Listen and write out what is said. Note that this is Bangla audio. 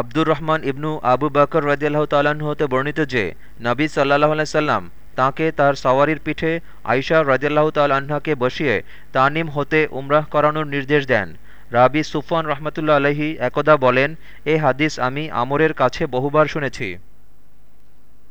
আব্দুর রহমান ইবনু আবু বাকর রাজিয়াল্লাহ তাল্লাহ্ন হতে বর্ণিত যে, নবী সাল্লাহ আলাইসাল্লাম তাঁকে তার সওয়ারির পিঠে আইসা রাজিয়াল্লাহ তাল্লাহ্নকে বসিয়ে তানিম হতে উমরাহ করানোর নির্দেশ দেন। রাবি সুফান রহমতুল্লা আলহি একদা বলেন, এ হাদিস আমি আমরের কাছে বহুবার শুনেছি।